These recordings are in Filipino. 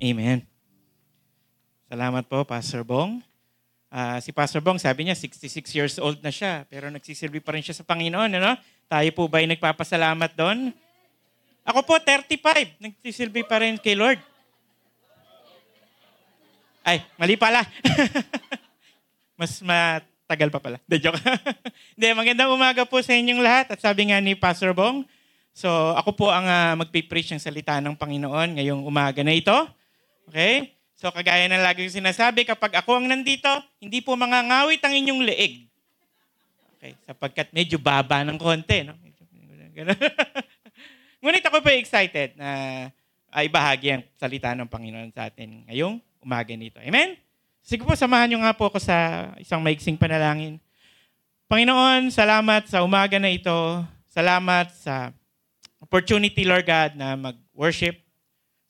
Amen. Salamat po, Pastor Bong. Ah, si Pastor Bong, sabi niya, 66 years old na siya, pero nagsisilbi pa rin siya sa Panginoon. Ano? Tayo po ba ay nagpapasalamat doon? Ako po, 35. Nagsisilbi pa rin kay Lord. Ay, mali pala. Mas matagal pa pala. De joke. Hindi, magandang umaga po sa inyong lahat. At sabi nga ni Pastor Bong, so ako po ang uh, magpipreach ng salita ng Panginoon ngayong umaga na ito. Okay? So kagaya ng lagi ko sinasabi, kapag ako ang nandito, hindi po mangangawit ang inyong leeg. Okay, sapagkat medyo baba ng konti, no? Ngunit ako po excited na ay bahagi ang salita ng Panginoon sa atin ngayong umaga nito. Amen? Sige po, samahan niyo nga po ako sa isang maiksing panalangin. Panginoon, salamat sa umaga na ito. Salamat sa opportunity, Lord God, na mag-worship.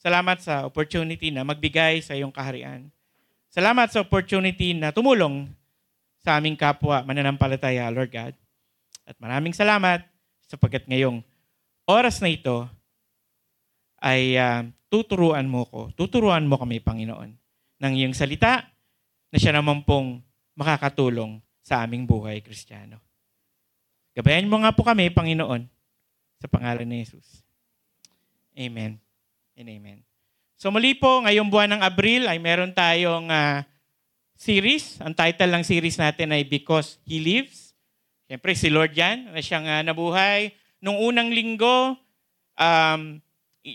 Salamat sa opportunity na magbigay sa iyong kaharian. Salamat sa opportunity na tumulong sa aming kapwa mananampalataya, Lord God. At maraming salamat sapagkat ngayong oras na ito ay uh, tuturuan mo ko, tuturuan mo kami, Panginoon, ng iyong salita na siya naman pong makakatulong sa aming buhay kristyano. Gabayan mo nga po kami, Panginoon, sa pangalan ni Jesus. Amen and amen. So muli po, ngayong buwan ng Abril ay meron tayong uh, series. Ang title ng series natin ay Because He Lives. Siyempre, si Lord yan, na siyang uh, nabuhay. Nung unang linggo, um,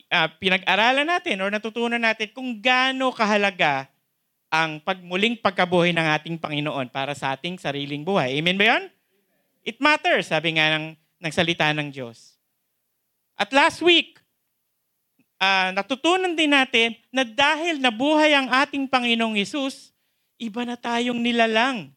uh, pinag-aralan natin or natutunan natin kung gaano kahalaga ang pagmuling pagkabuhay ng ating Panginoon para sa ating sariling buhay. Amen ba yun? It matters, sabi nga ng, ng salita ng Diyos. At last week, uh, natutunan din natin na dahil nabuhay ang ating Panginoong Yesus, iba na tayong nilalang.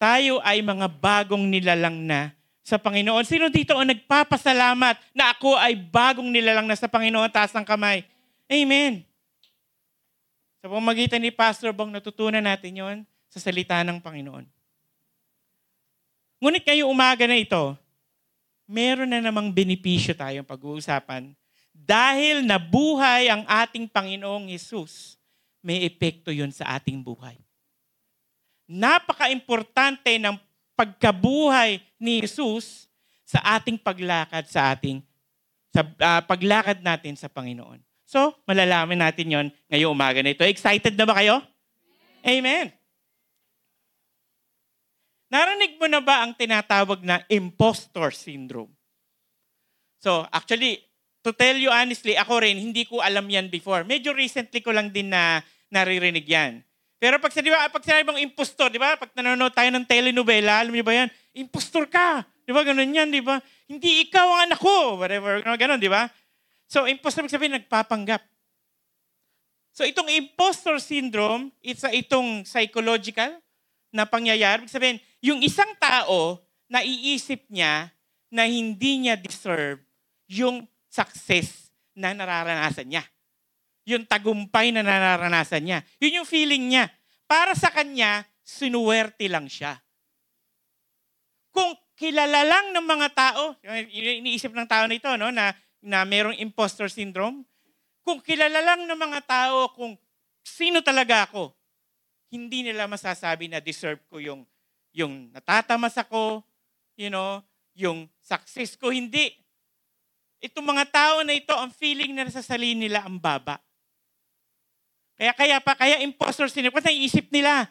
Tayo ay mga bagong nilalang na sa Panginoon. Sino dito ang nagpapasalamat na ako ay bagong nilalang na sa Panginoon? Taas ng kamay. Amen. Sa pamagitan ni Pastor Bong, natutunan natin yon sa salita ng Panginoon. Ngunit kayo umaga na ito, meron na namang benepisyo tayong pag-uusapan dahil nabuhay ang ating Panginoong Yesus may epekto yun sa ating buhay. Napaka-importante ng pagkabuhay ni Jesus sa ating paglakad sa ating sa uh, paglakad natin sa Panginoon. So, malalaman natin 'yon ngayong umaga na ito. Excited na ba kayo? Amen. Narinig mo na ba ang tinatawag na impostor syndrome? So, actually, to tell you honestly, ako rin, hindi ko alam yan before. Medyo recently ko lang din na naririnig yan. Pero pag, di ba, pag sinabi mong impostor, di ba? Pag nanonood tayo ng telenovela, alam niyo ba yan? Impostor ka. Di ba? Ganun yan, di ba? Hindi ikaw ang anak ko. Whatever. Ganun, di ba? So, impostor, sabihin, nagpapanggap. So, itong impostor syndrome, it's a, itong psychological na pangyayari. Ibig sabihin, yung isang tao, naiisip niya na hindi niya deserve yung success na nararanasan niya. Yung tagumpay na nararanasan niya. Yun yung feeling niya. Para sa kanya, sinuwerte lang siya. Kung kilala lang ng mga tao, iniisip ng tao na ito, no, na, na merong imposter syndrome, kung kilala lang ng mga tao kung sino talaga ako, hindi nila masasabi na deserve ko yung, yung natatamas ako, you know, yung success ko. Hindi. Itong mga tao na ito, ang feeling na sa sarili nila ang baba. Kaya kaya pa, kaya impostor syndrome. Kasi naiisip nila,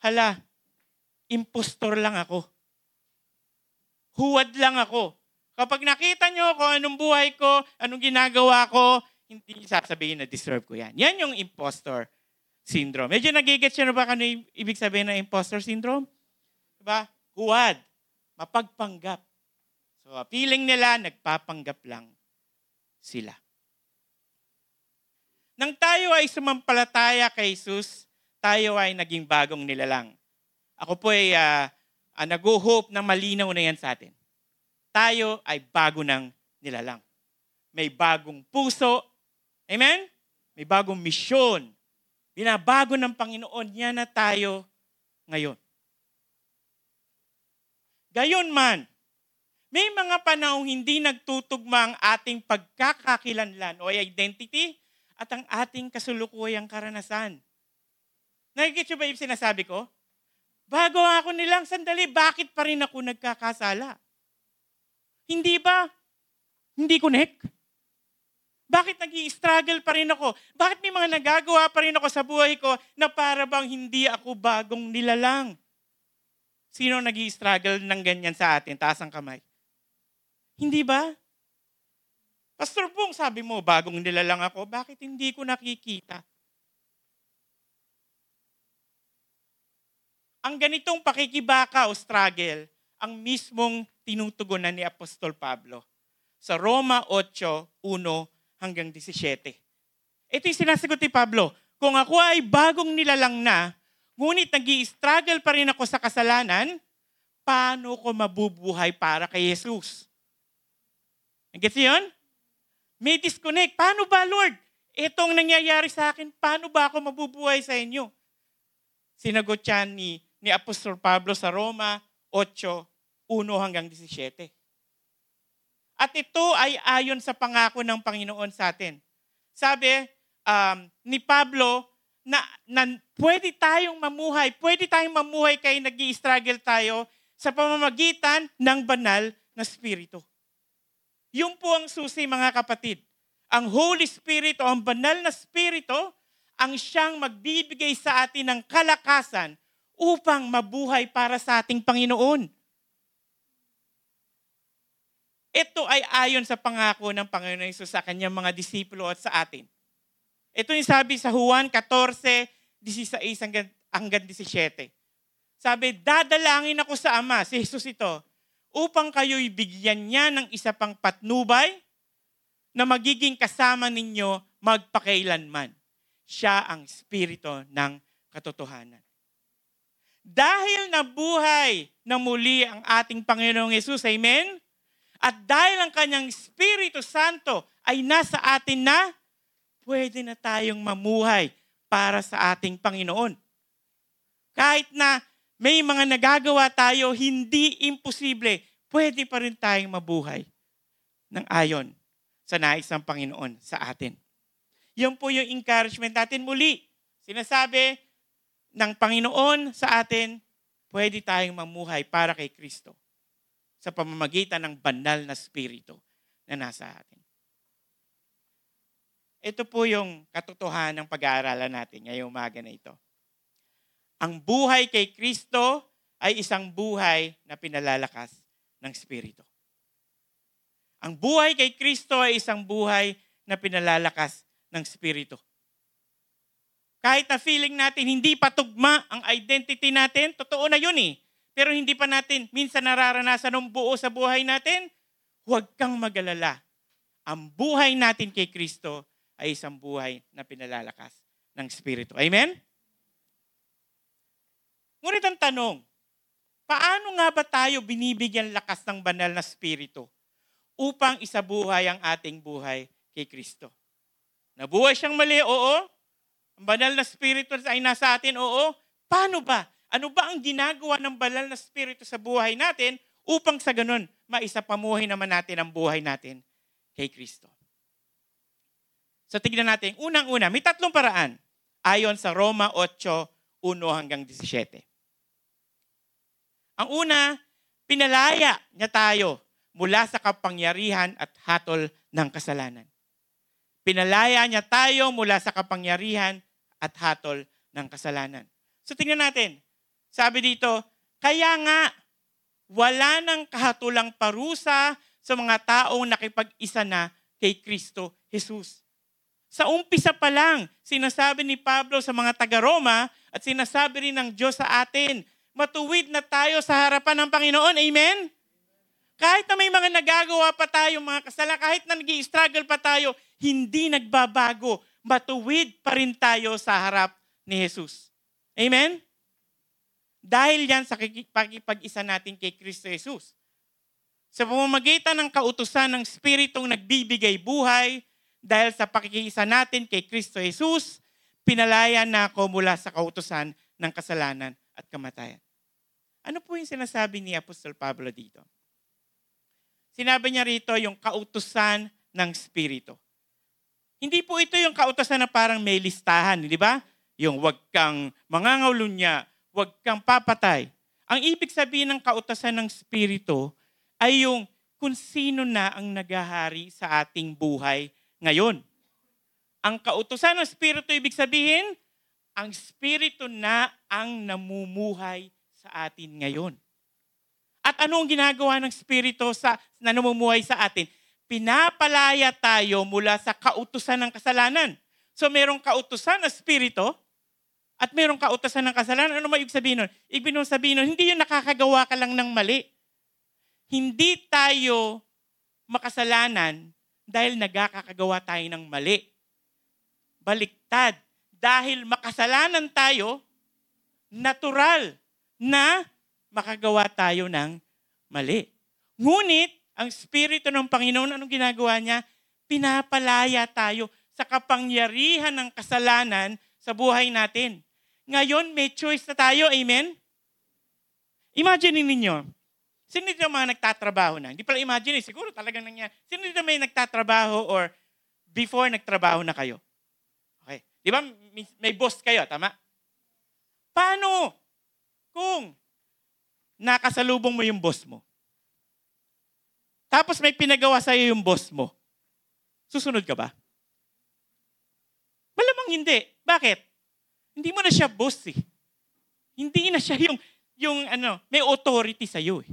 hala, impostor lang ako. Huwad lang ako. Kapag nakita nyo kung anong buhay ko, anong ginagawa ko, hindi sasabihin na deserve ko yan. Yan yung impostor syndrome. Medyo nagigets nyo na ba kano ibig sabihin ng impostor syndrome? Diba? Huwad. Mapagpanggap. So, feeling nila, nagpapanggap lang sila. Nang tayo ay sumampalataya kay Jesus, tayo ay naging bagong nilalang. Ako po ay uh, uh, nag-hope na malinaw na yan sa atin. Tayo ay bago ng nilalang. May bagong puso. Amen? May bagong misyon. Binabago ng Panginoon niya na tayo ngayon. Gayon man, may mga panahong hindi nagtutugma ang ating pagkakakilanlan o identity at ang ating kasulukuyang karanasan. Nakikita ba yung sinasabi ko? Bago ako nilang sandali, bakit pa rin ako nagkakasala? Hindi ba? Hindi connect? Bakit nag struggle pa rin ako? Bakit may mga nagagawa pa rin ako sa buhay ko na para bang hindi ako bagong nilalang? Sino nag struggle ng ganyan sa atin? Taas ang kamay. Hindi ba? Pastor Pong, sabi mo, bagong nilalang ako, bakit hindi ko nakikita? Ang ganitong pakikibaka o struggle, ang mismong tinutugunan ni Apostol Pablo sa Roma 8, 1 hanggang 17. Ito yung sinasagot ni Pablo, kung ako ay bagong nilalang na, ngunit nag struggle pa rin ako sa kasalanan, paano ko mabubuhay para kay Jesus? Gets yun? May disconnect. Paano ba, Lord? Itong nangyayari sa akin, paano ba ako mabubuhay sa inyo? Sinagot yan ni, ni Apostol Pablo sa Roma 8, 1 hanggang 17. At ito ay ayon sa pangako ng Panginoon sa atin. Sabi um, ni Pablo na, na pwede tayong mamuhay, pwede tayong mamuhay kay nag struggle tayo sa pamamagitan ng banal na Espiritu. Yung po ang susi mga kapatid. Ang Holy Spirit o ang banal na Espiritu ang siyang magbibigay sa atin ng kalakasan upang mabuhay para sa ating Panginoon. Ito ay ayon sa pangako ng Panginoon Isus sa kanyang mga disipulo at sa atin. Ito yung sabi sa Juan 14, 16 hanggang, hanggang 17. Sabi, dadalangin ako sa Ama, si Jesus ito, upang kayo'y bigyan niya ng isa pang patnubay na magiging kasama ninyo magpakailanman. Siya ang spirito ng katotohanan. Dahil nabuhay na muli ang ating Panginoong Yesus, amen? At dahil ang kanyang Espiritu Santo ay nasa atin na, pwede na tayong mamuhay para sa ating Panginoon. Kahit na may mga nagagawa tayo, hindi imposible, pwede pa rin tayong mabuhay ng ayon sa nais ng Panginoon sa atin. Yun po yung encouragement natin muli. Sinasabi ng Panginoon sa atin, pwede tayong mamuhay para kay Kristo sa pamamagitan ng banal na spirito na nasa atin. Ito po yung katotohanan ng pag-aaralan natin ngayong umaga na ito. Ang buhay kay Kristo ay isang buhay na pinalalakas ng Espiritu. Ang buhay kay Kristo ay isang buhay na pinalalakas ng Espiritu. Kahit na feeling natin hindi patugma ang identity natin, totoo na yun eh pero hindi pa natin minsan nararanasan ng buo sa buhay natin, huwag kang magalala. Ang buhay natin kay Kristo ay isang buhay na pinalalakas ng Espiritu. Amen? Ngunit ang tanong, paano nga ba tayo binibigyan lakas ng banal na Espiritu upang isabuhay ang ating buhay kay Kristo? Nabuhay siyang mali, oo. Ang banal na Espiritu ay nasa atin, oo. Paano ba? Ano ba ang ginagawa ng banal na Espiritu sa buhay natin upang sa ganun, maisapamuhay naman natin ang buhay natin kay Kristo. So tignan natin, unang-una, may tatlong paraan ayon sa Roma 8, 1 hanggang 17. Ang una, pinalaya niya tayo mula sa kapangyarihan at hatol ng kasalanan. Pinalaya niya tayo mula sa kapangyarihan at hatol ng kasalanan. So tingnan natin, sabi dito, kaya nga, wala nang kahatulang parusa sa mga taong nakipag-isa na kay Kristo Jesus. Sa umpisa pa lang, sinasabi ni Pablo sa mga taga-Roma at sinasabi rin ng Diyos sa atin, matuwid na tayo sa harapan ng Panginoon. Amen? Kahit na may mga nagagawa pa tayo, mga kasala, kahit na nag struggle pa tayo, hindi nagbabago. Matuwid pa rin tayo sa harap ni Jesus. Amen? Dahil yan sa pakipag-isa natin kay Kristo Jesus. Sa pamamagitan ng kautusan ng Spiritong nagbibigay buhay, dahil sa pakikiisa natin kay Kristo Jesus, pinalaya na ako mula sa kautusan ng kasalanan at kamatayan. Ano po yung sinasabi ni Apostol Pablo dito? Sinabi niya rito yung kautusan ng Espiritu. Hindi po ito yung kautosan na parang may listahan, di ba? Yung wag kang mangangawlunya, wag kang papatay. Ang ibig sabihin ng kautosan ng Espiritu ay yung kung sino na ang nagahari sa ating buhay ngayon. Ang kautosan ng Espiritu ibig sabihin, ang Espiritu na ang namumuhay sa atin ngayon. At ano ang ginagawa ng Espiritu sa, na namumuhay sa atin? Pinapalaya tayo mula sa kautusan ng kasalanan. So merong kautusan ng Espiritu at merong kautosan ng kasalanan. Ano ibig sabihin nun? Ibig sabihin nun, hindi yung nakakagawa ka lang ng mali. Hindi tayo makasalanan dahil nagkakagawa tayo ng mali. Baliktad. Dahil makasalanan tayo, natural na makagawa tayo ng mali. Ngunit, ang Espiritu ng Panginoon, anong ginagawa niya? Pinapalaya tayo sa kapangyarihan ng kasalanan sa buhay natin. Ngayon, may choice na tayo. Amen? Imagine ninyo, sino dito mga nagtatrabaho na? Hindi pala imagine, eh, siguro talagang nangyari. Sino dito may nagtatrabaho or before nagtrabaho na kayo? Okay. Di ba may, boss kayo, tama? Paano kung nakasalubong mo yung boss mo? Tapos may pinagawa sa'yo yung boss mo. Susunod ka ba? Malamang hindi. Bakit? Hindi mo na siya boss eh. Hindi na siya yung, yung ano, may authority sa'yo eh.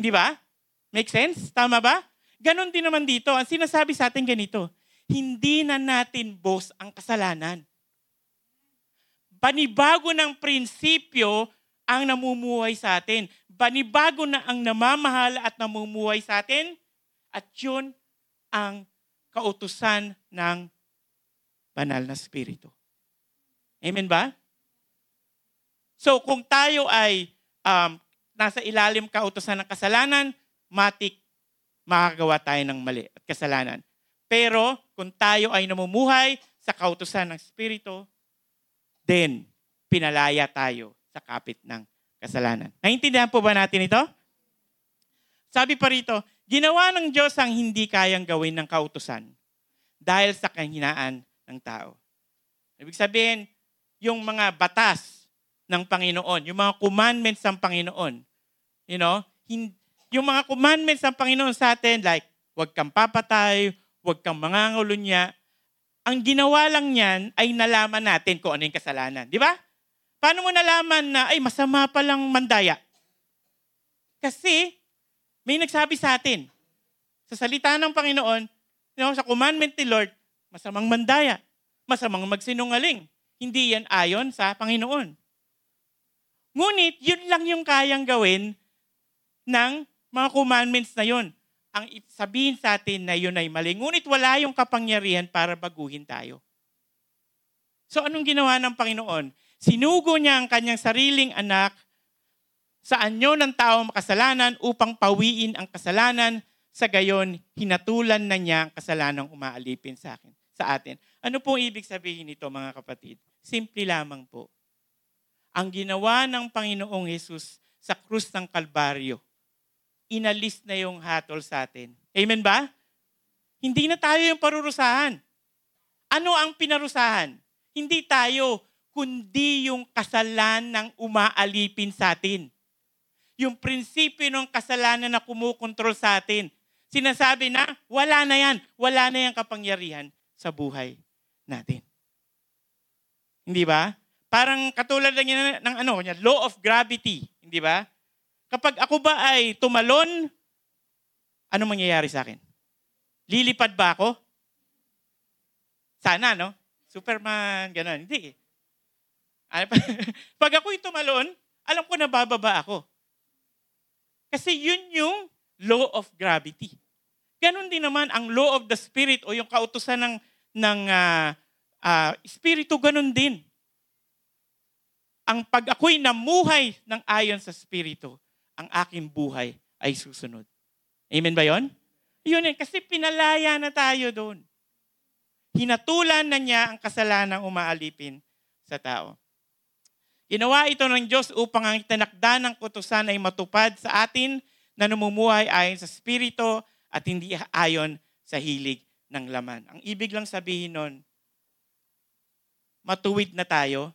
Hindi ba? Make sense? Tama ba? Ganon din naman dito. Ang sinasabi sa atin ganito, hindi na natin boss ang kasalanan. Panibago ng prinsipyo ang namumuhay sa atin. Panibago na ang namamahal at namumuhay sa atin. At yun ang kautusan ng banal na spirito. Amen ba? So kung tayo ay um, nasa ilalim kautosan ng kasalanan, matik makagawa tayo ng mali at kasalanan. Pero kung tayo ay namumuhay sa kautosan ng Espiritu, then pinalaya tayo sa kapit ng kasalanan. Naintindihan po ba natin ito? Sabi pa rito, ginawa ng Diyos ang hindi kayang gawin ng kautusan dahil sa kahinaan ng tao. Ibig sabihin, yung mga batas ng Panginoon, yung mga commandments ng Panginoon, you know, yung mga commandments ng Panginoon sa atin, like, huwag kang papatay, huwag kang mangangulunya, ang ginawa lang niyan ay nalaman natin kung ano yung kasalanan. Di ba? Paano mo nalaman na, ay, masama palang mandaya? Kasi, may nagsabi sa atin, sa salita ng Panginoon, you know, sa commandment ni Lord, masamang mandaya, masamang magsinungaling. Hindi yan ayon sa Panginoon. Ngunit, yun lang yung kayang gawin ng mga commandments na yun ang sabihin sa atin na yun ay mali. Ngunit wala yung kapangyarihan para baguhin tayo. So anong ginawa ng Panginoon? Sinugo niya ang kanyang sariling anak sa anyo ng tao makasalanan upang pawiin ang kasalanan. Sa gayon, hinatulan na niya ang kasalanang umaalipin sa akin, sa atin. Ano po ibig sabihin nito mga kapatid? Simple lamang po. Ang ginawa ng Panginoong Yesus sa krus ng Kalbaryo inalis na yung hatol sa atin. Amen ba? Hindi na tayo yung parurusahan. Ano ang pinarusahan? Hindi tayo, kundi yung kasalan ng umaalipin sa atin. Yung prinsipyo ng kasalanan na kumukontrol sa atin. Sinasabi na, wala na yan. Wala na yung kapangyarihan sa buhay natin. Hindi ba? Parang katulad lang yan ng ano, law of gravity. Hindi ba? Kapag ako ba ay tumalon, ano mangyayari sa akin? Lilipad ba ako? Sana, no? Superman, gano'n. Hindi. Pag ako'y tumalon, alam ko na bababa ako. Kasi yun yung law of gravity. Ganon din naman ang law of the spirit o yung kautusan ng, ng uh, uh, espiritu, ganon din. Ang pag ako'y namuhay ng ayon sa espiritu, ang aking buhay ay susunod. Amen ba yon? Yun eh, kasi pinalaya na tayo doon. Hinatulan na niya ang kasalanang umaalipin sa tao. Ginawa ito ng Diyos upang ang itinakda ng kutusan ay matupad sa atin na namumuhay ayon sa Espiritu at hindi ayon sa hilig ng laman. Ang ibig lang sabihin nun, matuwid na tayo.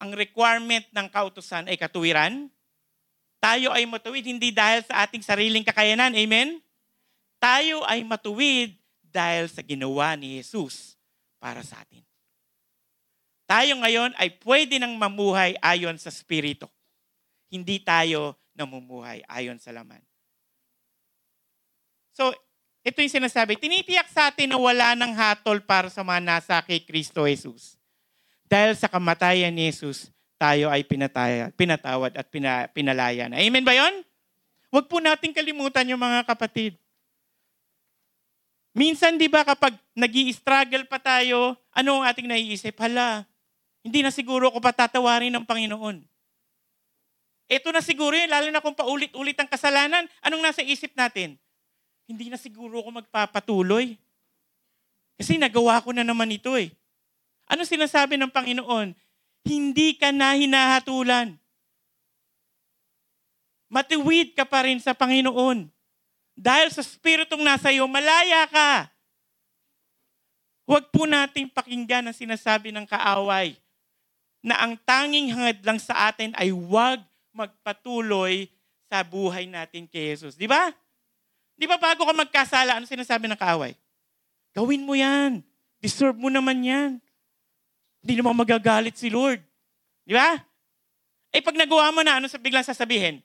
Ang requirement ng kautusan ay katuwiran. Tayo ay matuwid hindi dahil sa ating sariling kakayanan. Amen? Tayo ay matuwid dahil sa ginawa ni Jesus para sa atin. Tayo ngayon ay pwede nang mamuhay ayon sa Espiritu. Hindi tayo namumuhay ayon sa laman. So, ito yung sinasabi, tinitiyak sa atin na wala ng hatol para sa mga nasa kay Kristo Jesus. Dahil sa kamatayan ni Jesus, tayo ay pinataya, pinatawad at pina, pinalaya na. Amen ba yon? Huwag po natin kalimutan yung mga kapatid. Minsan, di ba, kapag nag struggle pa tayo, ano ang ating naiisip? Hala, hindi na siguro ako patatawarin ng Panginoon. Ito na siguro yun, lalo na kung paulit-ulit ang kasalanan. Anong nasa isip natin? Hindi na siguro ako magpapatuloy. Kasi nagawa ko na naman ito eh. Ano sinasabi ng Panginoon? Hindi ka na hinahatulan. Matiwid ka pa rin sa Panginoon. Dahil sa Spiritong nasa iyo, malaya ka. Huwag po nating pakinggan ang sinasabi ng kaaway na ang tanging hangad lang sa atin ay huwag magpatuloy sa buhay natin kay Jesus. Di ba? Di ba bago ka magkasala, ano sinasabi ng kaaway? Gawin mo yan. Deserve mo naman yan. Hindi naman magagalit si Lord. Di ba? Eh pag nagawa mo na, ano sa biglang sasabihin?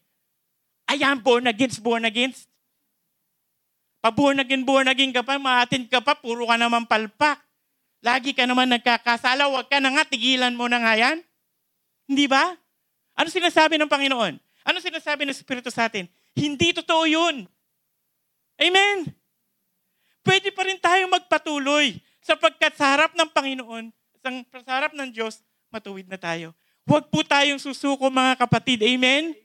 I am born against, born against. Paborn again, born again ka pa, maatin ka pa, puro ka naman palpak. Lagi ka naman nagkakasala, wag ka na nga, tigilan mo na nga yan. Hindi ba? Ano sinasabi ng Panginoon? Ano sinasabi ng Espiritu sa atin? Hindi totoo yun. Amen? Pwede pa rin tayo magpatuloy sapagkat sa harap ng Panginoon, sa harap ng Diyos, matuwid na tayo. Huwag po tayong susuko mga kapatid. Amen?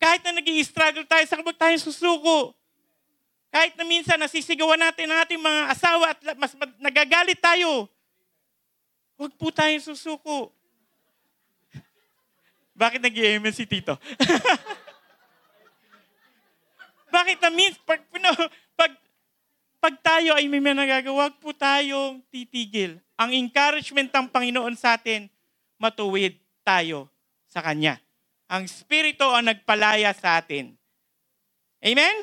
Kahit na nag struggle tayo, sa huwag tayong susuko. Kahit na minsan nasisigawan natin ang ating mga asawa at mas nagagalit tayo. Huwag po tayong susuko. Bakit nag si Tito? Bakit na minsan, pag, pag, pag tayo ay may nagagawa, po tayong titigil. Ang encouragement ng Panginoon sa atin, matuwid tayo sa Kanya. Ang Espiritu ang nagpalaya sa atin. Amen?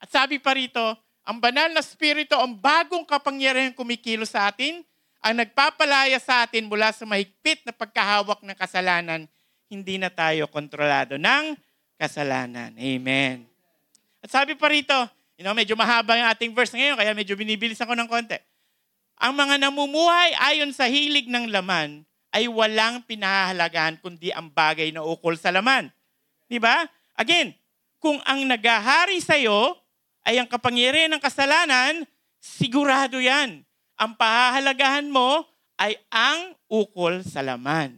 At sabi pa rito, ang banal na spirito, ang bagong kapangyarihan kumikilos sa atin, ang nagpapalaya sa atin mula sa mahigpit na pagkahawak ng kasalanan, hindi na tayo kontrolado ng kasalanan. Amen. At sabi pa rito, you know, medyo mahaba yung ating verse ngayon, kaya medyo binibilis ako ng konti. Ang mga namumuhay ayon sa hilig ng laman ay walang pinahahalagahan kundi ang bagay na ukol sa laman. Di ba? Again, kung ang nagahari sa iyo ay ang kapangyarihan ng kasalanan, sigurado yan. Ang pahahalagahan mo ay ang ukol sa laman.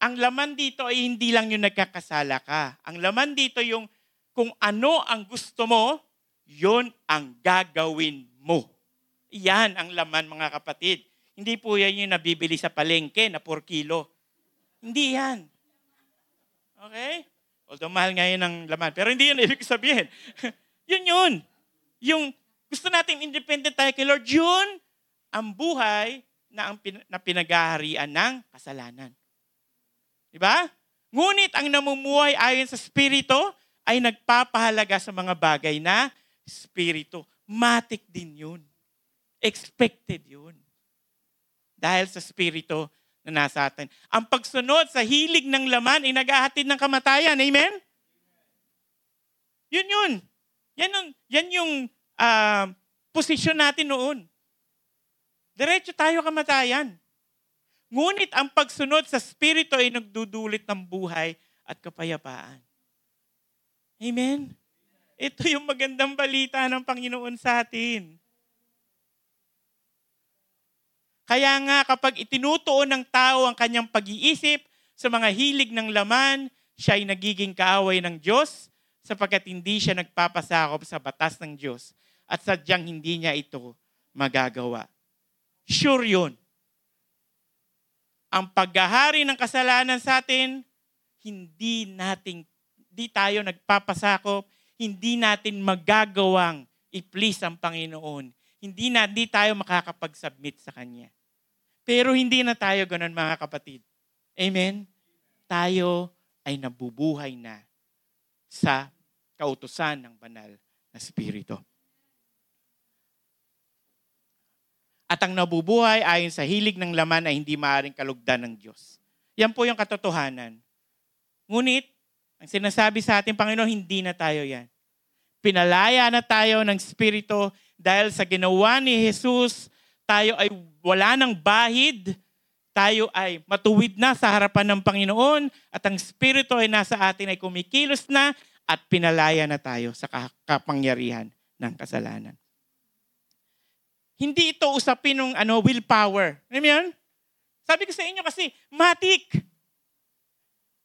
Ang laman dito ay hindi lang yung nagkakasala ka. Ang laman dito yung kung ano ang gusto mo, yon ang gagawin mo. Yan ang laman mga kapatid. Hindi po yan yung nabibili sa palengke na 4 kilo. Hindi yan. Okay? Although mahal ngayon ang laman. Pero hindi yun ibig sabihin. Yun yun. Yung gusto natin independent tayo kay Lord, yun ang buhay na, ang pin- na pinagaharian ng kasalanan. Di ba? Ngunit ang namumuhay ayon sa Espiritu ay nagpapahalaga sa mga bagay na Espiritu. Matik din yun. Expected yun. Dahil sa Espiritu na nasa atin. Ang pagsunod sa hilig ng laman ay naghahatid ng kamatayan. Amen? Yun yun. Yan, ang, yan yung uh, posisyon natin noon. Diretso tayo kamatayan. Ngunit ang pagsunod sa Espiritu ay nagdudulit ng buhay at kapayapaan. Amen? Ito yung magandang balita ng Panginoon sa atin. Kaya nga kapag itinutuon ng tao ang kanyang pag-iisip sa mga hilig ng laman, siya ay nagiging kaaway ng Diyos sapagkat hindi siya nagpapasakop sa batas ng Diyos at sadyang hindi niya ito magagawa. Sure yun. Ang paghahari ng kasalanan sa atin, hindi natin, hindi tayo nagpapasakop, hindi natin magagawang i-please ang Panginoon. Hindi na, hindi tayo makakapag-submit sa Kanya. Pero hindi na tayo ganun mga kapatid. Amen? Tayo ay nabubuhay na sa kautusan ng banal na Espiritu. At ang nabubuhay ayon sa hilig ng laman ay hindi maaaring kalugdan ng Diyos. Yan po yung katotohanan. Ngunit, ang sinasabi sa ating Panginoon, hindi na tayo yan. Pinalaya na tayo ng Espiritu dahil sa ginawa ni Jesus, tayo ay wala ng bahid, tayo ay matuwid na sa harapan ng Panginoon at ang Espiritu ay nasa atin ay kumikilos na at pinalaya na tayo sa kapangyarihan ng kasalanan. Hindi ito usapin ng ano, willpower. Alam yan? Sabi ko sa inyo kasi, matik.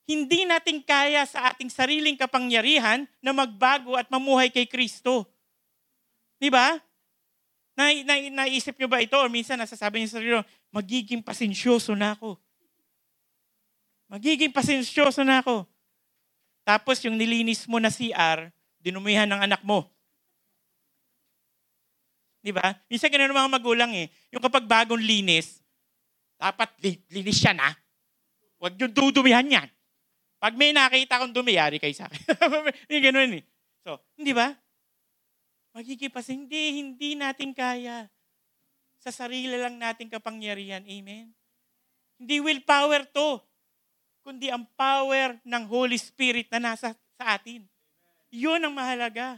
Hindi natin kaya sa ating sariling kapangyarihan na magbago at mamuhay kay Kristo. Di ba? Na, na, naisip nyo ba ito? Or minsan nasasabi niyo sa sarili, magiging pasensyoso na ako. Magiging pasensyoso na ako. Tapos yung nilinis mo na CR, dinumihan ng anak mo. Di ba? Minsan ganun mga magulang eh. Yung kapag bagong linis, dapat linis siya na. Huwag yung dudumihan yan. Pag may nakita kong dumiyari kay sa akin. yung ganun eh. So, hindi ba? Magigipas, hindi, hindi natin kaya. Sa sarili lang natin kapangyarihan. Amen? Hindi willpower to, kundi ang power ng Holy Spirit na nasa sa atin. Yun ang mahalaga.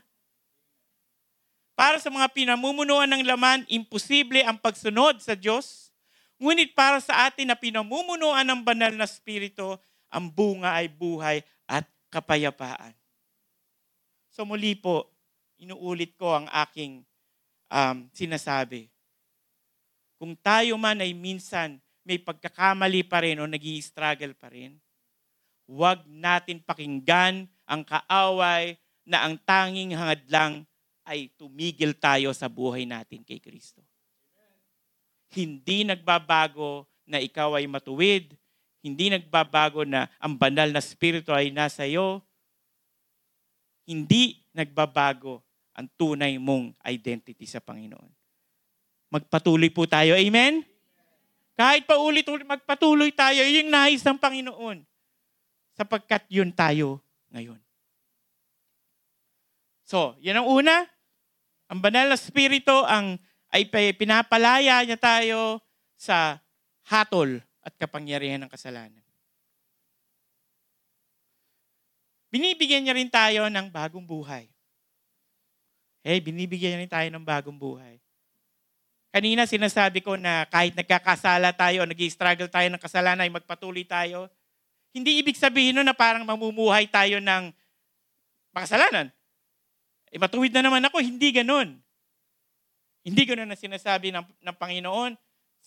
Para sa mga pinamumunuan ng laman, imposible ang pagsunod sa Diyos. Ngunit para sa atin na pinamumunuan ng banal na Espiritu, ang bunga ay buhay at kapayapaan. So muli po, inuulit ko ang aking um, sinasabi. Kung tayo man ay minsan may pagkakamali pa rin o nag struggle pa rin, huwag natin pakinggan ang kaaway na ang tanging hangad lang ay tumigil tayo sa buhay natin kay Kristo. Hindi nagbabago na ikaw ay matuwid. Hindi nagbabago na ang banal na spirito ay nasa iyo. Hindi nagbabago ang tunay mong identity sa Panginoon. Magpatuloy po tayo. Amen? Kahit pa ulit-ulit magpatuloy tayo, yung nais ng Panginoon. Sapagkat yun tayo ngayon. So, yan ang una. Ang banal na spirito ang ay pinapalaya niya tayo sa hatol at kapangyarihan ng kasalanan. Binibigyan niya rin tayo ng bagong buhay. Hey, binibigyan niya rin tayo ng bagong buhay. Kanina sinasabi ko na kahit nagkakasala tayo, nag struggle tayo ng kasalanan, ay magpatuloy tayo, hindi ibig sabihin nun na parang mamumuhay tayo ng makasalanan. Eh, matuwid na naman ako. Hindi ganun. Hindi ganun na sinasabi ng, ng Panginoon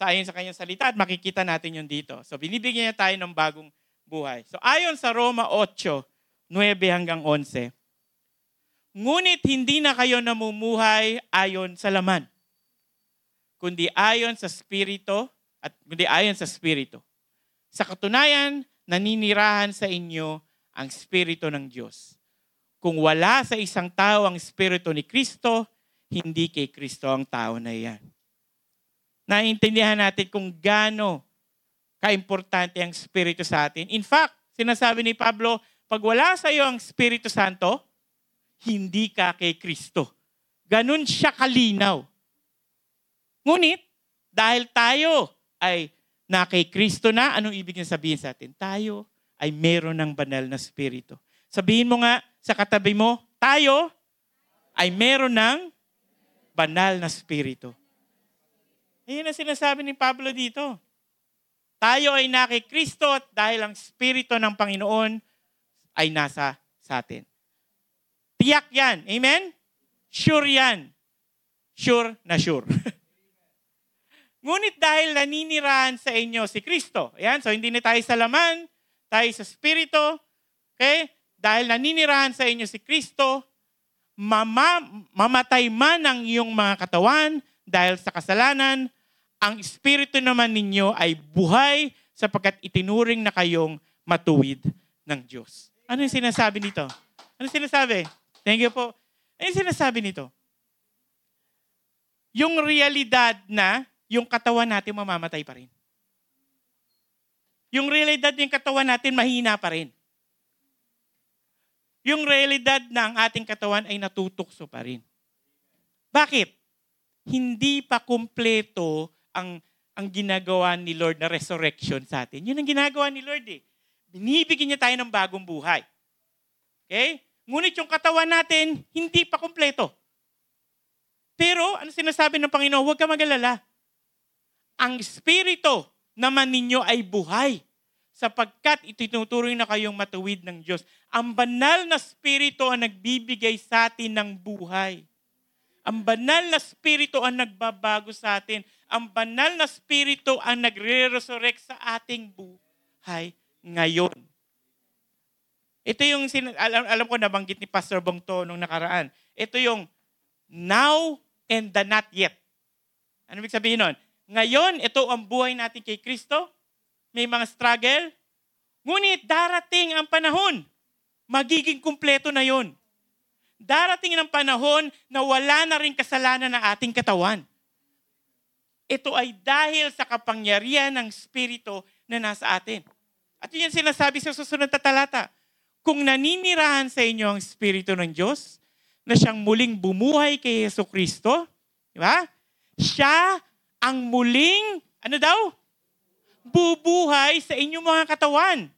sa ayon sa kanyang salita at makikita natin yun dito. So, binibigyan niya tayo ng bagong buhay. So, ayon sa Roma 8, 9 hanggang 11, Ngunit hindi na kayo namumuhay ayon sa laman, kundi ayon sa Espiritu at kundi ayon sa Espiritu. Sa katunayan, naninirahan sa inyo ang Espiritu ng Diyos kung wala sa isang tao ang Espiritu ni Kristo, hindi kay Kristo ang tao na yan. Naintindihan natin kung gaano kaimportante ang Espiritu sa atin. In fact, sinasabi ni Pablo, pag wala sa iyo ang Espiritu Santo, hindi ka kay Kristo. Ganun siya kalinaw. Ngunit, dahil tayo ay na kay Kristo na, anong ibig niya sabihin sa atin? Tayo ay meron ng banal na Espiritu. Sabihin mo nga sa katabi mo, tayo ay meron ng banal na spirito. Ayun ang sinasabi ni Pablo dito. Tayo ay nakikristo at dahil ang spirito ng Panginoon ay nasa sa atin. Tiyak yan. Amen? Sure yan. Sure na sure. Ngunit dahil naninirahan sa inyo si Kristo, ayan, so hindi na tayo sa laman, tayo sa Spirito, okay? dahil naninirahan sa inyo si Kristo, mama, mamatay man ang iyong mga katawan dahil sa kasalanan, ang Espiritu naman ninyo ay buhay sapagkat itinuring na kayong matuwid ng Diyos. Ano yung sinasabi nito? Ano sinasabi? Thank you po. Ano yung sinasabi nito? yung realidad na yung katawan natin mamamatay pa rin. Yung realidad ng katawan natin mahina pa rin. Yung realidad na ang ating katawan ay natutukso pa rin. Bakit? Hindi pa kumpleto ang ang ginagawa ni Lord na resurrection sa atin. Yun ang ginagawa ni Lord eh. Binibigyan niya tayo ng bagong buhay. Okay? Ngunit yung katawan natin, hindi pa kumpleto. Pero, ano sinasabi ng Panginoon? Huwag ka magalala. Ang Espiritu naman ninyo ay buhay sapagkat itinuturoy na kayong matuwid ng Diyos. Ang banal na Espiritu ang nagbibigay sa atin ng buhay. Ang banal na Espiritu ang nagbabago sa atin. Ang banal na Espiritu ang nagre-resurrect sa ating buhay ngayon. Ito yung, alam, alam ko nabanggit ni Pastor Bongto nung nakaraan. Ito yung now and the not yet. Ano ibig sabihin nun? Ngayon, ito ang buhay natin kay Kristo. May mga struggle. Ngunit darating ang panahon. Magiging kumpleto na yon darating ng panahon na wala na rin kasalanan ng ating katawan. Ito ay dahil sa kapangyarihan ng Espiritu na nasa atin. At yun sinasabi sa susunod na talata. Kung naninirahan sa inyo ang Espiritu ng Diyos, na siyang muling bumuhay kay Yeso Kristo, di ba? Siya ang muling, ano daw? Bubuhay sa inyong mga katawan.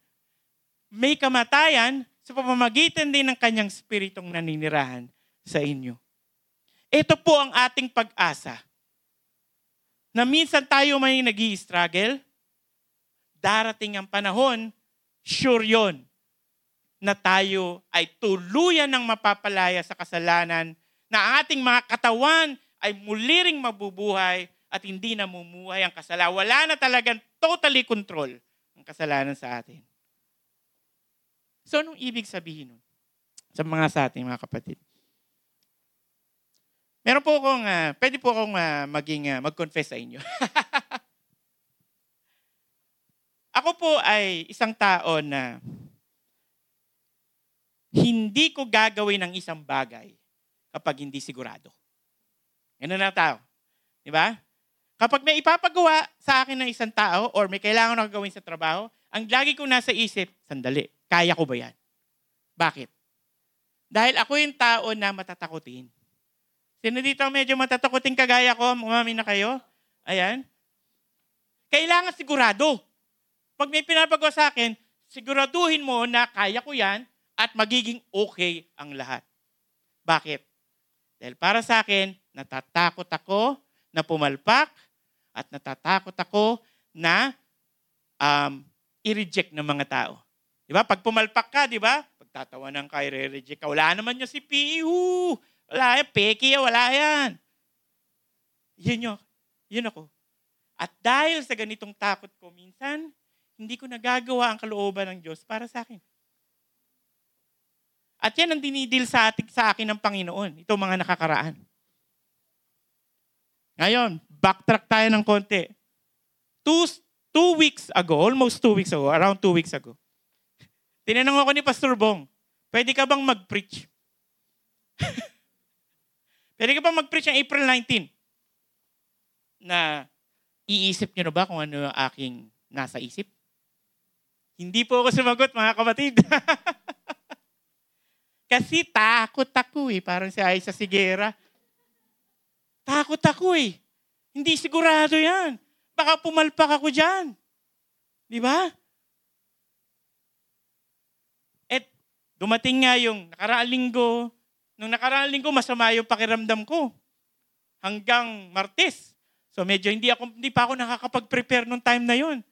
May kamatayan, sa pamamagitan din ng kanyang spiritong naninirahan sa inyo. Ito po ang ating pag-asa. Na minsan tayo may nag struggle darating ang panahon, sure yon na tayo ay tuluyan ng mapapalaya sa kasalanan, na ang ating mga katawan ay muli ring mabubuhay at hindi namumuhay ang kasalanan. Wala na talagang totally control ang kasalanan sa atin. So, anong ibig sabihin nun? Sa mga sa ating mga kapatid. Meron po akong, uh, pwede po akong uh, maging, uh, mag-confess sa inyo. Ako po ay isang tao na hindi ko gagawin ng isang bagay kapag hindi sigurado. Ganun na tao. Di ba? Kapag may ipapagawa sa akin ng isang tao or may kailangan akong gawin sa trabaho, ang lagi kong nasa isip, sandali, kaya ko ba yan? Bakit? Dahil ako yung tao na matatakutin. Sino dito medyo matatakutin kagaya ko? Umami na kayo? Ayan. Kailangan sigurado. Pag may pinapagawa sa akin, siguraduhin mo na kaya ko yan at magiging okay ang lahat. Bakit? Dahil para sa akin, natatakot ako na pumalpak at natatakot ako na um, i-reject ng mga tao. Di ba? Pag pumalpak ka, di ba? Pagtatawanan ka, i-reject ka. Wala naman niya si Pihu. Wala yan. Peki, wala yan. Yun yun. Yun ako. At dahil sa ganitong takot ko, minsan, hindi ko nagagawa ang kalooban ng Diyos para sa akin. At yan ang dinidil sa, sa akin ng Panginoon. Ito mga nakakaraan. Ngayon, backtrack tayo ng konti. Two, two weeks ago, almost two weeks ago, around two weeks ago, Tinanong ako ni Pastor Bong, pwede ka bang mag-preach? pwede ka bang mag-preach ng April 19? Na iisip niyo na ba kung ano yung aking nasa isip? Hindi po ako sumagot, mga kapatid. Kasi takot ako eh. Parang si Aisa Sigera. Takot ako eh. Hindi sigurado yan. Baka pumalpak ako dyan. Di ba? Dumating nga yung nakaraang linggo. Nung nakaraang linggo, masama yung pakiramdam ko. Hanggang Martes. So medyo hindi, ako, hindi pa ako nakakapag-prepare nung time na yon.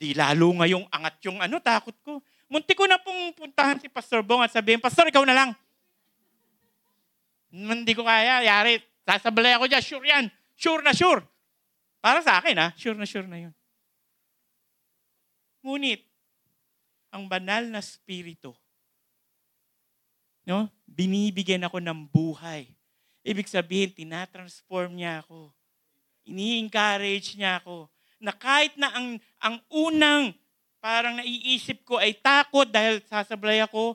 Di lalo nga yung angat yung ano, takot ko. Munti ko na pong puntahan si Pastor Bong at sabihin, Pastor, ikaw na lang. Hindi ko kaya, yari. Sasabalay ako dyan, sure yan. Sure na sure. Para sa akin, ha? Sure na sure na yun. Ngunit, ang banal na spirito No? Binibigyan ako ng buhay. Ibig sabihin, tinatransform niya ako. Ini-encourage niya ako. Na kahit na ang, ang unang parang naiisip ko ay takot dahil sasablay ako,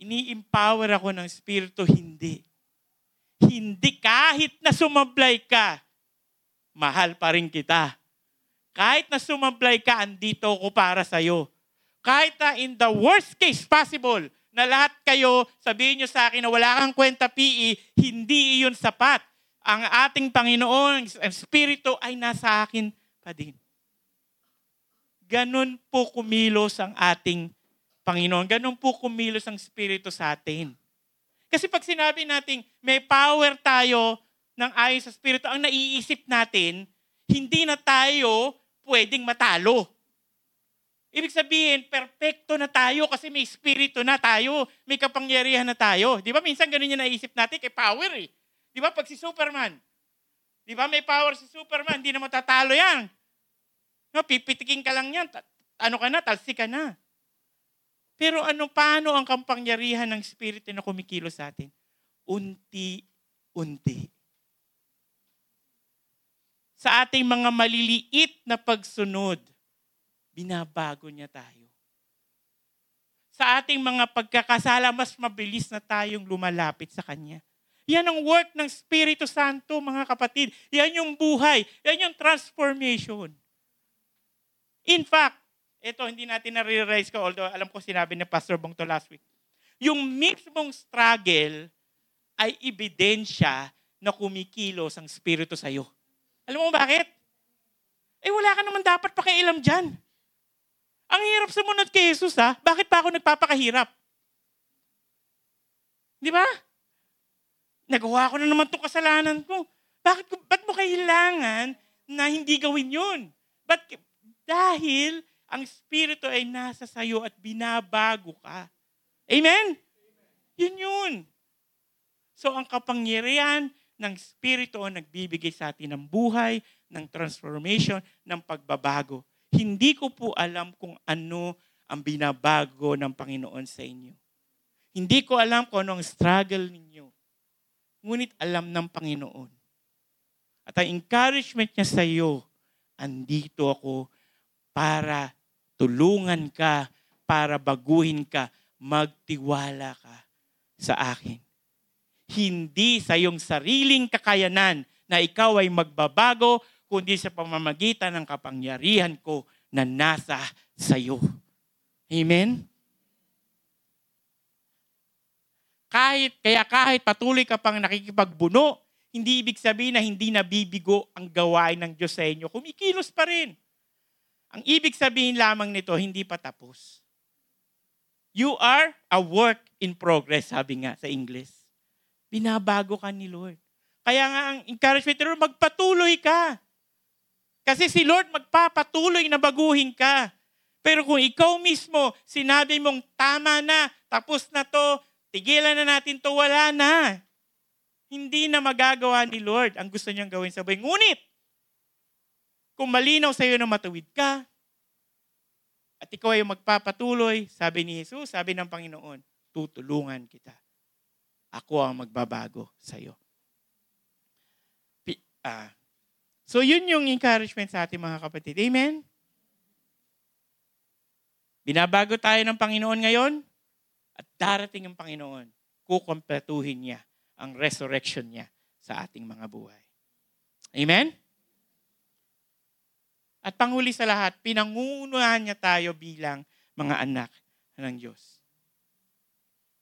ini-empower ako ng Espiritu, hindi. hindi kahit na sumablay ka, mahal pa rin kita. Kahit na sumablay ka, andito ako para sa'yo. Kahit na in the worst case possible, na lahat kayo, sabihin nyo sa akin na wala kang kwenta PE, hindi iyon sapat. Ang ating Panginoon, ang Espiritu ay nasa akin pa din. Ganon po kumilos ang ating Panginoon. Ganon po kumilos ang Espiritu sa atin. Kasi pag sinabi natin may power tayo ng ayon sa Espiritu, ang naiisip natin, hindi na tayo pwedeng matalo. Ibig sabihin, perfecto na tayo kasi may espiritu na tayo, may kapangyarihan na tayo. Di ba minsan ganun yung naisip natin kay power eh. Di ba pag si Superman, di ba may power si Superman, hindi na matatalo yan. No, pipitikin ka lang yan, ano ka na, talsi ka na. Pero ano, paano ang kapangyarihan ng espiritu na kumikilos sa atin? Unti-unti. Sa ating mga maliliit na pagsunod, binabago niya tayo. Sa ating mga pagkakasala, mas mabilis na tayong lumalapit sa Kanya. Yan ang work ng Espiritu Santo, mga kapatid. Yan yung buhay. Yan yung transformation. In fact, ito hindi natin na-realize ko, although alam ko sinabi ni Pastor Bong to last week. Yung mismong struggle ay ebidensya na kumikilos ang Espiritu sa'yo. Alam mo bakit? Eh wala ka naman dapat pakialam dyan. Ang hirap sumunod kay Jesus ha. Bakit pa ako nagpapakahirap? Di ba? Nagawa ko na naman itong kasalanan ko. Bakit, ba't mo kailangan na hindi gawin yun? Ba't, dahil ang Espiritu ay nasa sayo at binabago ka. Amen? Yun yun. So ang kapangyarihan ng Espiritu ang nagbibigay sa atin ng buhay, ng transformation, ng pagbabago. Hindi ko po alam kung ano ang binabago ng Panginoon sa inyo. Hindi ko alam kung ano ang struggle ninyo. Ngunit alam ng Panginoon. At ang encouragement niya sa iyo, andito ako para tulungan ka, para baguhin ka, magtiwala ka sa akin. Hindi sa iyong sariling kakayanan na ikaw ay magbabago, kundi sa pamamagitan ng kapangyarihan ko na nasa sa iyo. Amen? Kahit, kaya kahit patuloy ka pang nakikipagbuno, hindi ibig sabihin na hindi nabibigo ang gawain ng Diyos sa inyo. Kumikilos pa rin. Ang ibig sabihin lamang nito, hindi pa tapos. You are a work in progress, sabi nga sa English. Binabago ka ni Lord. Kaya nga ang encouragement ni Lord, magpatuloy ka. Kasi si Lord magpapatuloy na baguhin ka. Pero kung ikaw mismo, sinabi mong tama na, tapos na to, tigilan na natin to, wala na. Hindi na magagawa ni Lord ang gusto niyang gawin sa buhay. Ngunit, kung malinaw sa iyo na matuwid ka, at ikaw ay magpapatuloy, sabi ni Jesus, sabi ng Panginoon, tutulungan kita. Ako ang magbabago sa iyo. Ah, So yun yung encouragement sa ating mga kapatid. Amen? Binabago tayo ng Panginoon ngayon at darating ang Panginoon. Kukompletuhin niya ang resurrection niya sa ating mga buhay. Amen? At panghuli sa lahat, pinangungunahan niya tayo bilang mga anak ng Diyos.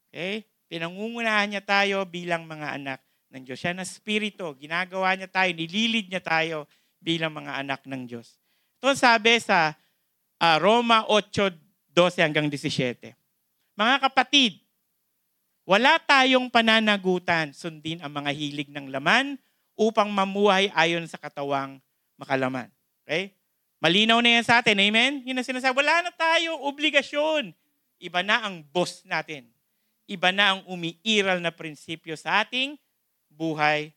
Okay? Pinangungunahan niya tayo bilang mga anak ng Diyos. Siya na spirito. Ginagawa niya tayo, nililid niya tayo bilang mga anak ng Diyos. Ito sabi sa uh, Roma 8, 12 hanggang 17. Mga kapatid, wala tayong pananagutan sundin ang mga hilig ng laman upang mamuhay ayon sa katawang makalaman. Okay? Malinaw na yan sa atin. Amen? Yun ang sinasabi. Wala na tayong obligasyon. Iba na ang boss natin. Iba na ang umiiral na prinsipyo sa ating buhay,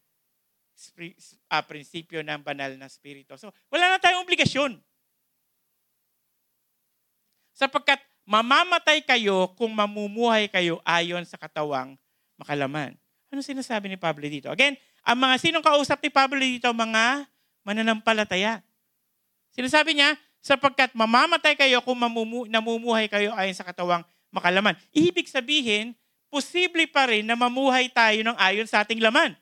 uh, prinsipyo ng banal na spirito. So, wala na tayong obligasyon. Sapagkat mamamatay kayo kung mamumuhay kayo ayon sa katawang makalaman. Ano sinasabi ni Pablo dito? Again, ang mga sinong kausap ni Pablo dito, mga mananampalataya. Sinasabi niya, sapagkat mamamatay kayo kung mamumu- namumuhay kayo ayon sa katawang makalaman. Ibig sabihin, posible pa rin na mamuhay tayo ng ayon sa ating laman.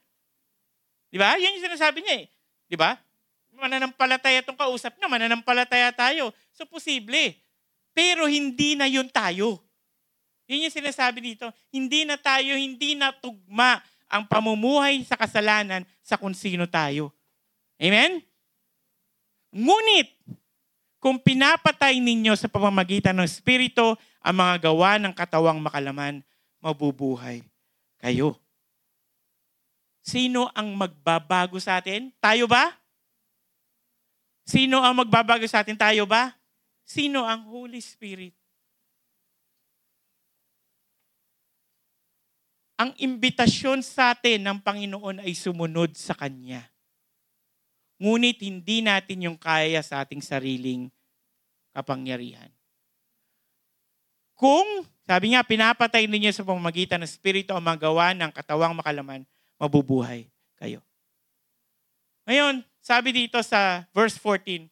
Di ba? Yan yung sinasabi niya eh. Di ba? Mananampalataya itong kausap na, mananampalataya tayo. So, posible. Pero hindi na yun tayo. Yun yung sinasabi dito. Hindi na tayo, hindi na tugma ang pamumuhay sa kasalanan sa kung sino tayo. Amen? Ngunit, kung pinapatay ninyo sa pamamagitan ng Espiritu ang mga gawa ng katawang makalaman, mabubuhay kayo. Sino ang magbabago sa atin? Tayo ba? Sino ang magbabago sa atin? Tayo ba? Sino ang Holy Spirit? Ang imbitasyon sa atin ng Panginoon ay sumunod sa Kanya. Ngunit hindi natin yung kaya sa ating sariling kapangyarihan. Kung, sabi nga, pinapatay ninyo sa pamamagitan ng Espiritu ang magawa ng katawang makalaman, mabubuhay kayo. Ngayon, sabi dito sa verse 14,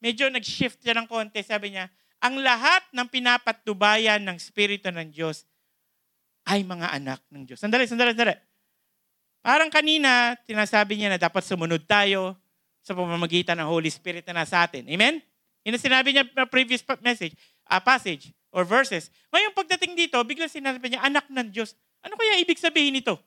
medyo nag-shift siya ng konti. Sabi niya, ang lahat ng pinapatubayan ng Espiritu ng Diyos ay mga anak ng Diyos. Sandali, sandali, sandali. Parang kanina, tinasabi niya na dapat sumunod tayo sa pamamagitan ng Holy Spirit na nasa atin. Amen? Yun sinabi niya na previous message, uh, passage or verses. Ngayon pagdating dito, biglang sinabi niya, anak ng Diyos. Ano kaya ibig sabihin nito?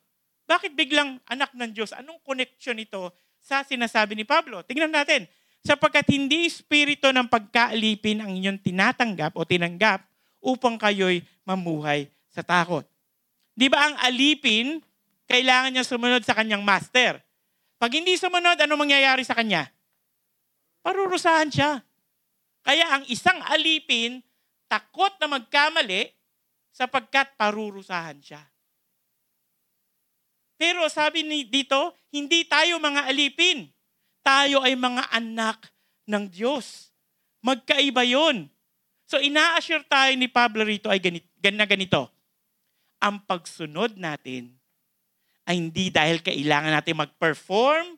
Bakit biglang anak ng Diyos? Anong connection ito sa sinasabi ni Pablo? Tingnan natin. Sapagkat hindi espiritu ng pagkaalipin ang inyong tinatanggap o tinanggap upang kayo'y mamuhay sa takot. Di ba ang alipin, kailangan niya sumunod sa kanyang master. Pag hindi sumunod, ano mangyayari sa kanya? Parurusahan siya. Kaya ang isang alipin, takot na magkamali sapagkat parurusahan siya. Pero sabi ni dito, hindi tayo mga alipin. Tayo ay mga anak ng Diyos. Magkaiba yon. So ina-assure tayo ni Pablo rito ay ganito, na ganito. Ang pagsunod natin ay hindi dahil kailangan natin mag-perform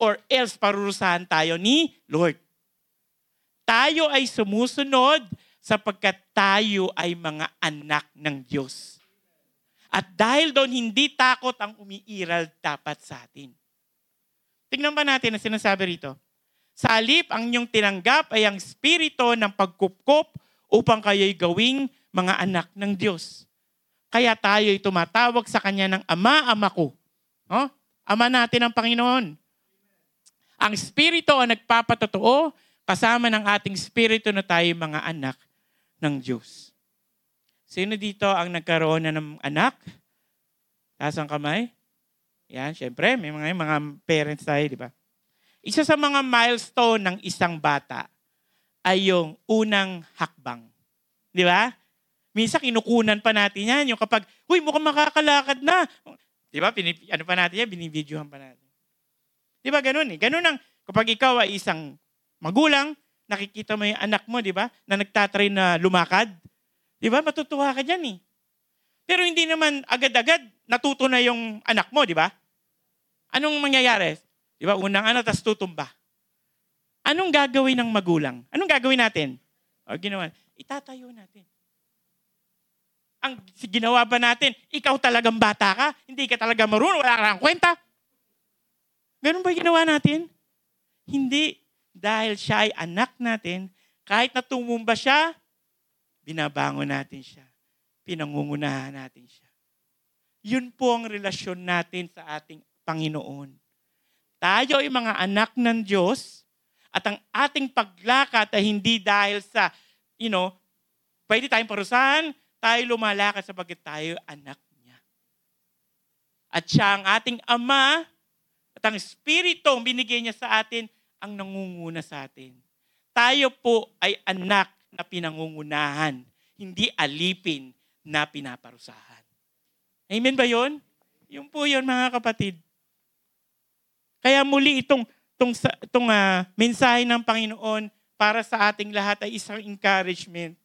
or else parurusahan tayo ni Lord. Tayo ay sumusunod sapagkat tayo ay mga anak ng Diyos. At dahil doon, hindi takot ang umiiral dapat sa atin. Tingnan ba natin ang sinasabi rito? Sa halip, ang inyong tinanggap ay ang spirito ng pagkupkop upang kayo'y gawing mga anak ng Diyos. Kaya tayo'y tumatawag sa Kanya ng Ama, Ama ko. Oh? Ama natin ang Panginoon. Ang Spirito ang nagpapatotoo kasama ng ating Spirito na tayo mga anak ng Diyos. Sino dito ang nagkaroon na ng anak? Taas ang kamay. Yan, syempre, may mga, mga parents tayo, di ba? Isa sa mga milestone ng isang bata ay yung unang hakbang. Di ba? Minsan kinukunan pa natin yan. Yung kapag, huy, mukhang makakalakad na. Di ba? Pinip, ano pa natin yan? Binibidyohan pa natin. Di ba? Ganun eh. Ganun ang, kapag ikaw ay isang magulang, nakikita mo yung anak mo, di ba? Na nagtatrain na lumakad. Di ba? Matutuwa ka dyan eh. Pero hindi naman agad-agad natuto na yung anak mo, di ba? Anong mangyayari? Di ba? Unang ano, tas tutumba. Anong gagawin ng magulang? Anong gagawin natin? O ginawa, itatayo natin. Ang ginawa ba natin, ikaw talagang bata ka, hindi ka talaga marunong, wala kang kwenta. Ganun ba ginawa natin? Hindi. Dahil siya ay anak natin, kahit na tumumba siya, binabangon natin siya. Pinangungunahan natin siya. Yun po ang relasyon natin sa ating Panginoon. Tayo ay mga anak ng Diyos at ang ating paglakad ay hindi dahil sa, you know, pwede tayong parusahan, tayo lumalakad sapagkat tayo anak niya. At siya ang ating Ama at ang Espiritu binigay niya sa atin ang nangunguna sa atin. Tayo po ay anak na pinangungunahan, hindi alipin na pinaparusahan. Amen ba yon? Yun po yun mga kapatid. Kaya muli itong, itong, itong uh, mensahe ng Panginoon para sa ating lahat ay isang encouragement.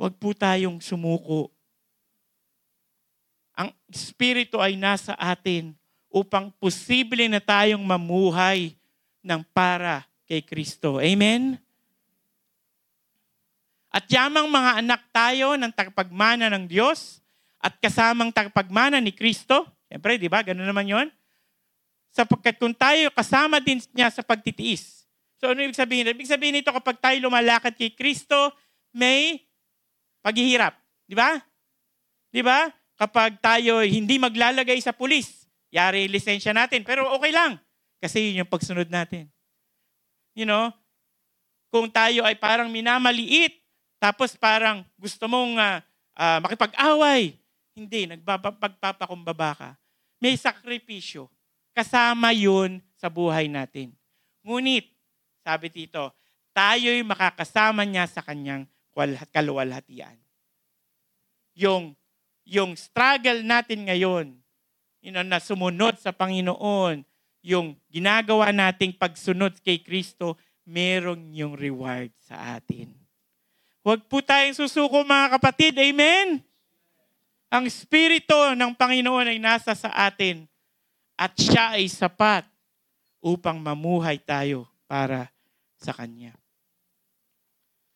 Huwag po tayong sumuko. Ang Espiritu ay nasa atin upang posible na tayong mamuhay ng para kay Kristo. Amen? At yamang mga anak tayo ng tagapagmana ng Diyos at kasamang tagapagmana ni Kristo. Siyempre, di ba? Ganun naman yon. sapagkat kung tayo kasama din niya sa pagtitiis. So ano ibig sabihin? Ibig sabihin nito kapag tayo lumalakad kay Kristo, may paghihirap. Di ba? Di ba? Kapag tayo hindi maglalagay sa pulis, yari lisensya natin. Pero okay lang. Kasi yun yung pagsunod natin. You know, kung tayo ay parang minamaliit, tapos parang gusto mong uh, uh, makipag-away, hindi, nagpapagpapakumbaba ka. May sakripisyo. Kasama yun sa buhay natin. Ngunit, sabi dito, tayo'y makakasama niya sa kanyang kaluwalhatian. Yung, yung struggle natin ngayon, you know, na sumunod sa Panginoon, yung ginagawa nating pagsunod kay Kristo, merong yung reward sa atin. Huwag po tayong susuko mga kapatid. Amen? Ang Espiritu ng Panginoon ay nasa sa atin at siya ay sapat upang mamuhay tayo para sa Kanya.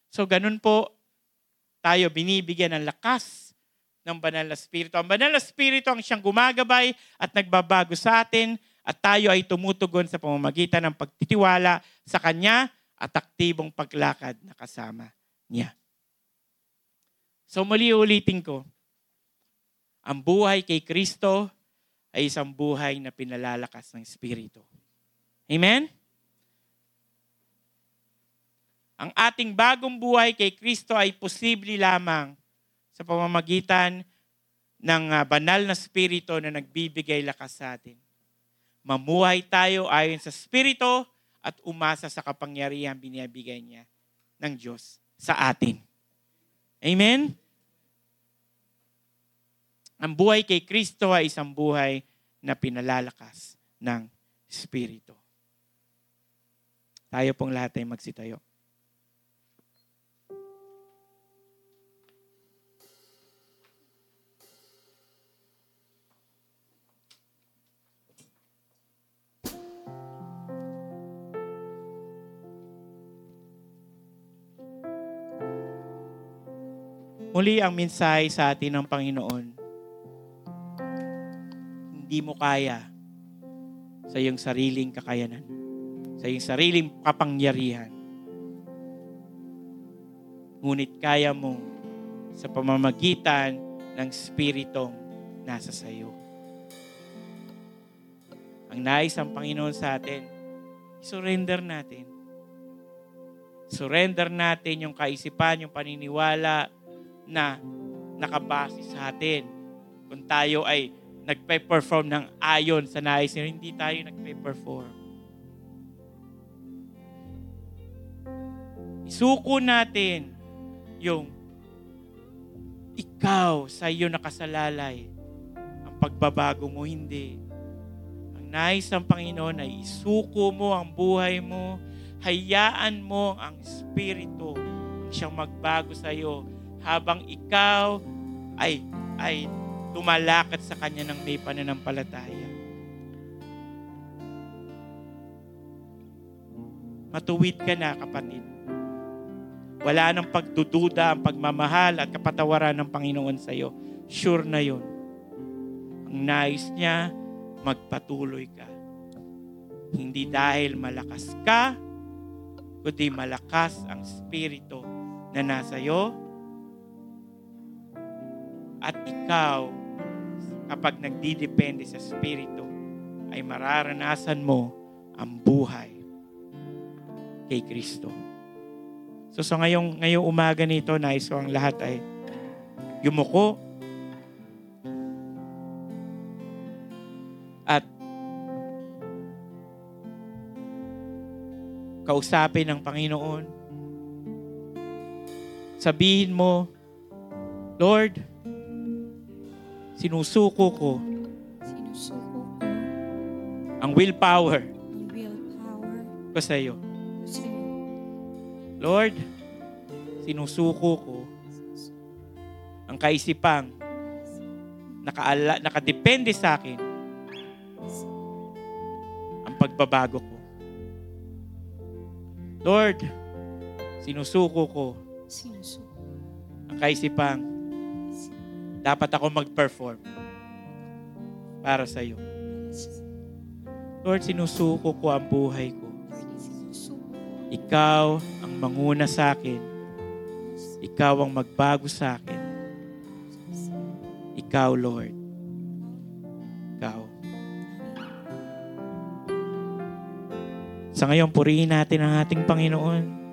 So ganun po, tayo binibigyan ng lakas ng banal na Espiritu. Ang banal na Espiritu ang siyang gumagabay at nagbabago sa atin at tayo ay tumutugon sa pamamagitan ng pagtitiwala sa Kanya at aktibong paglakad na kasama niya. So muli ulitin ko, ang buhay kay Kristo ay isang buhay na pinalalakas ng Espiritu. Amen? Ang ating bagong buhay kay Kristo ay posible lamang sa pamamagitan ng ah, banal na Espiritu na nagbibigay lakas sa atin mamuhay tayo ayon sa Espiritu at umasa sa kapangyarihan binibigay niya ng Diyos sa atin. Amen? Ang buhay kay Kristo ay isang buhay na pinalalakas ng Espiritu. Tayo pong lahat ay magsitayo. Muli ang mensahe sa atin ng Panginoon. Hindi mo kaya sa iyong sariling kakayanan, sa iyong sariling kapangyarihan. Ngunit kaya mo sa pamamagitan ng Spiritong nasa sa iyo. Ang nais ng Panginoon sa atin, surrender natin. Surrender natin yung kaisipan, yung paniniwala, na nakabase sa atin. Kung tayo ay nagpe-perform ng ayon sa nais nila, hindi tayo nagpe-perform. Isuko natin yung ikaw sa iyo nakasalalay. Ang pagbabago mo hindi. Ang nais ng Panginoon ay isuko mo ang buhay mo. Hayaan mo ang Espiritu siyang magbago sa iyo habang ikaw ay ay tumalakad sa kanya ng may pananampalataya. Matuwid ka na, kapatid. Wala nang pagdududa ang pagmamahal at kapatawaran ng Panginoon sa iyo. Sure na yun. Ang nais niya, magpatuloy ka. Hindi dahil malakas ka, kundi malakas ang Espiritu na nasa iyo at ikaw, kapag nagdidepende sa Espiritu, ay mararanasan mo ang buhay kay Kristo. So sa so ngayong, ngayong umaga nito, nais ko ang lahat ay yumuko at kausapin ng Panginoon. Sabihin mo, Lord, Sinusuko ko Sinusuko ko ang willpower ang willpower ko sa iyo. Lord, sinusuko ko ang kaisipang nakaala, nakadepende sa akin ang pagbabago ko. Lord, sinusuko ko Sinusuko ang kaisipang dapat ako mag-perform para sa iyo. Lord, sinusuko ko ang buhay ko. Ikaw ang manguna sa akin. Ikaw ang magbago sa akin. Ikaw, Lord. Ikaw. Sa ngayon, purihin natin ang ating Panginoon.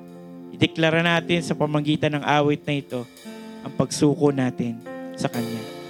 Ideklara natin sa pamagitan ng awit na ito ang pagsuko natin sa Kanya.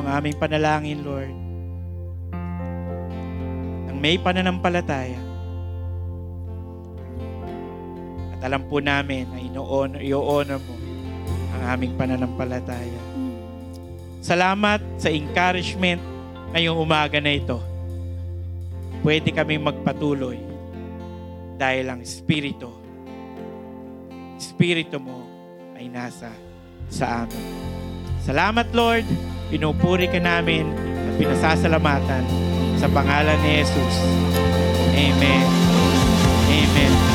Ang aming panalangin, Lord. Nang may pananampalataya. At alam po namin na i-honor mo ang aming pananampalataya. Salamat sa encouragement ngayong umaga na ito. Pwede kaming magpatuloy dahil ang Espiritu, Espiritu mo ay nasa sa amin. Salamat Lord, pinupuri ka namin at pinasasalamatan sa pangalan ni Jesus. Amen. Amen.